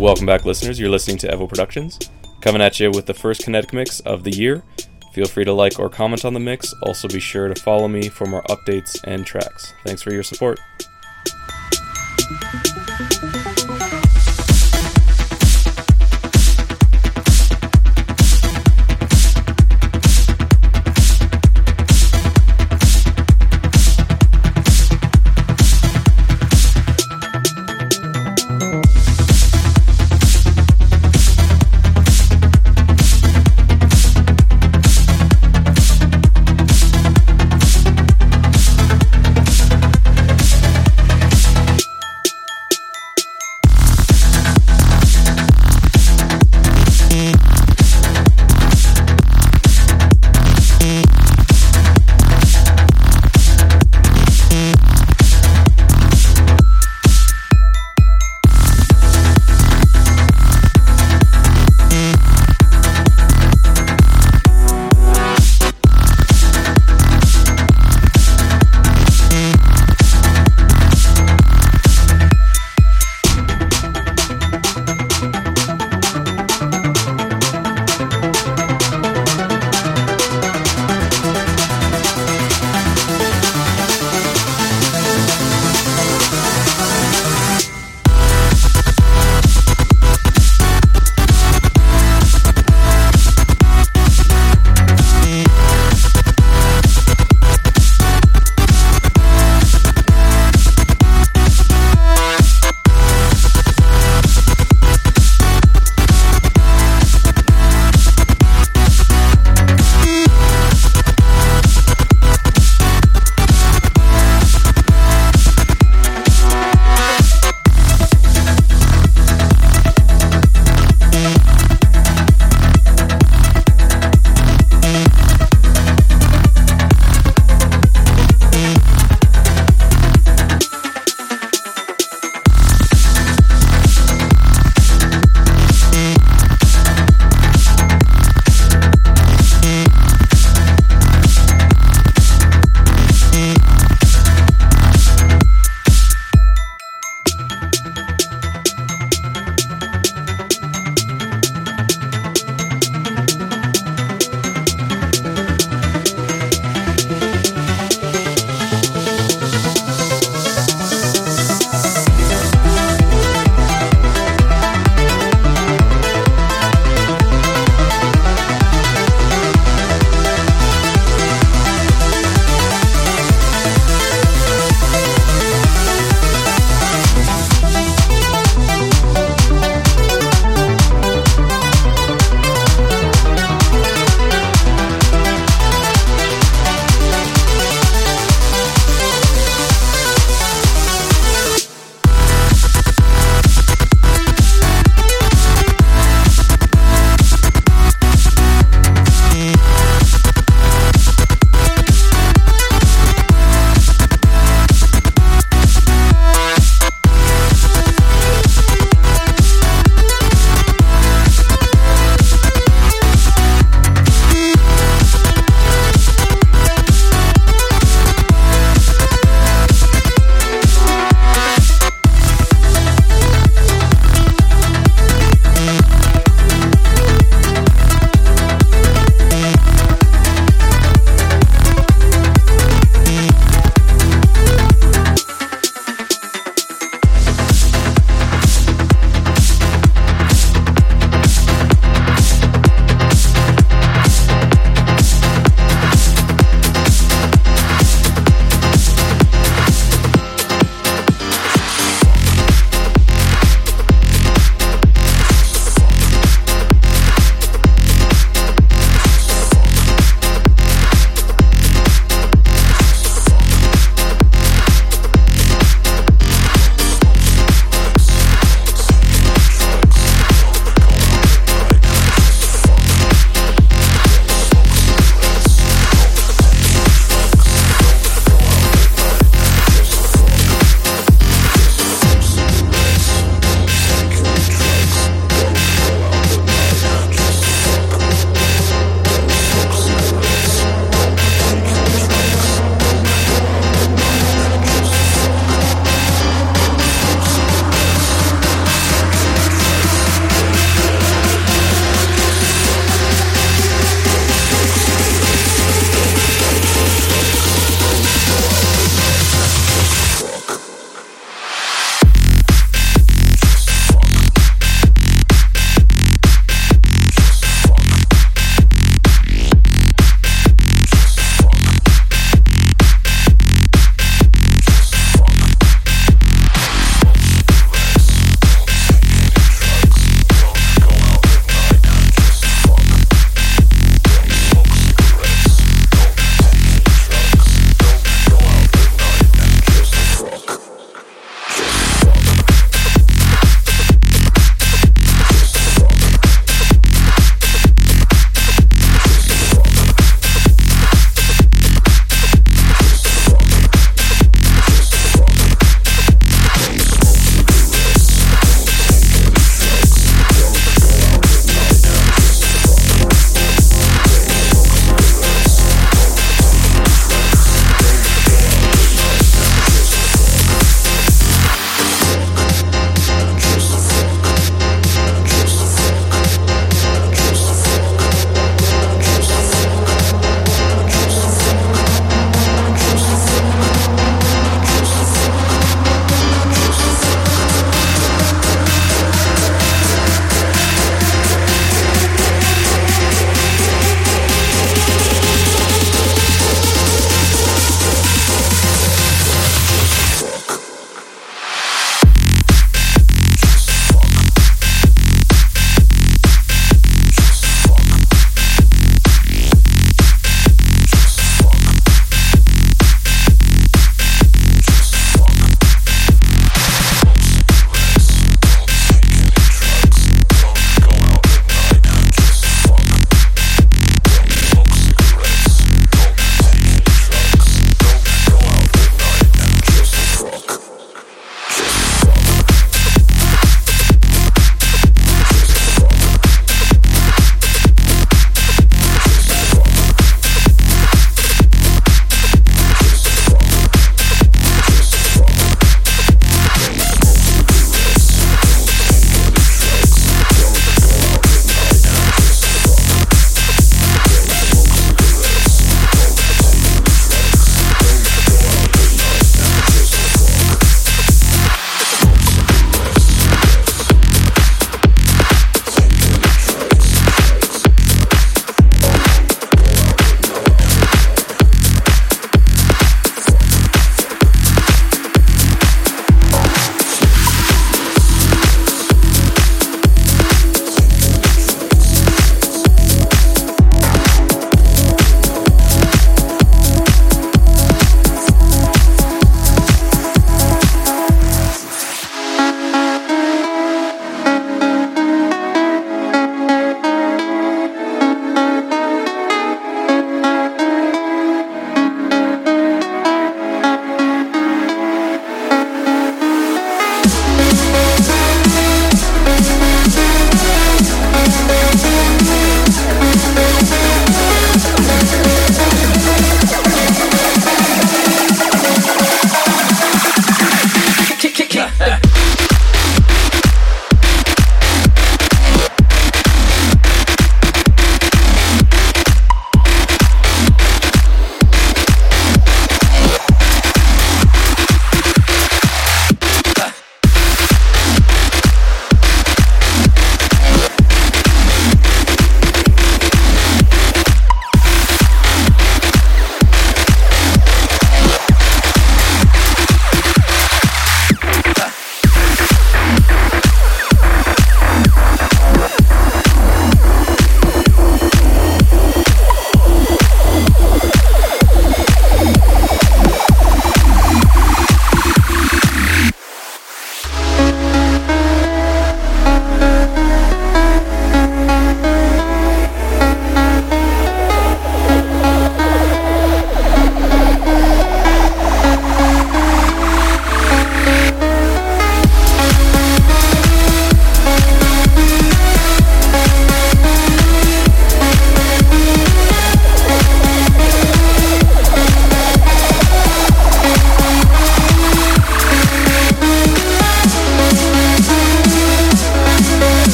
Welcome back, listeners. You're listening to Evo Productions, coming at you with the first kinetic mix of the year. Feel free to like or comment on the mix. Also, be sure to follow me for more updates and tracks. Thanks for your support.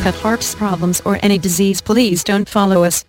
You have heart problems or any disease, please don't follow us.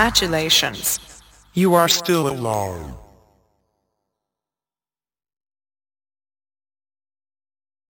Congratulations. You are still alive.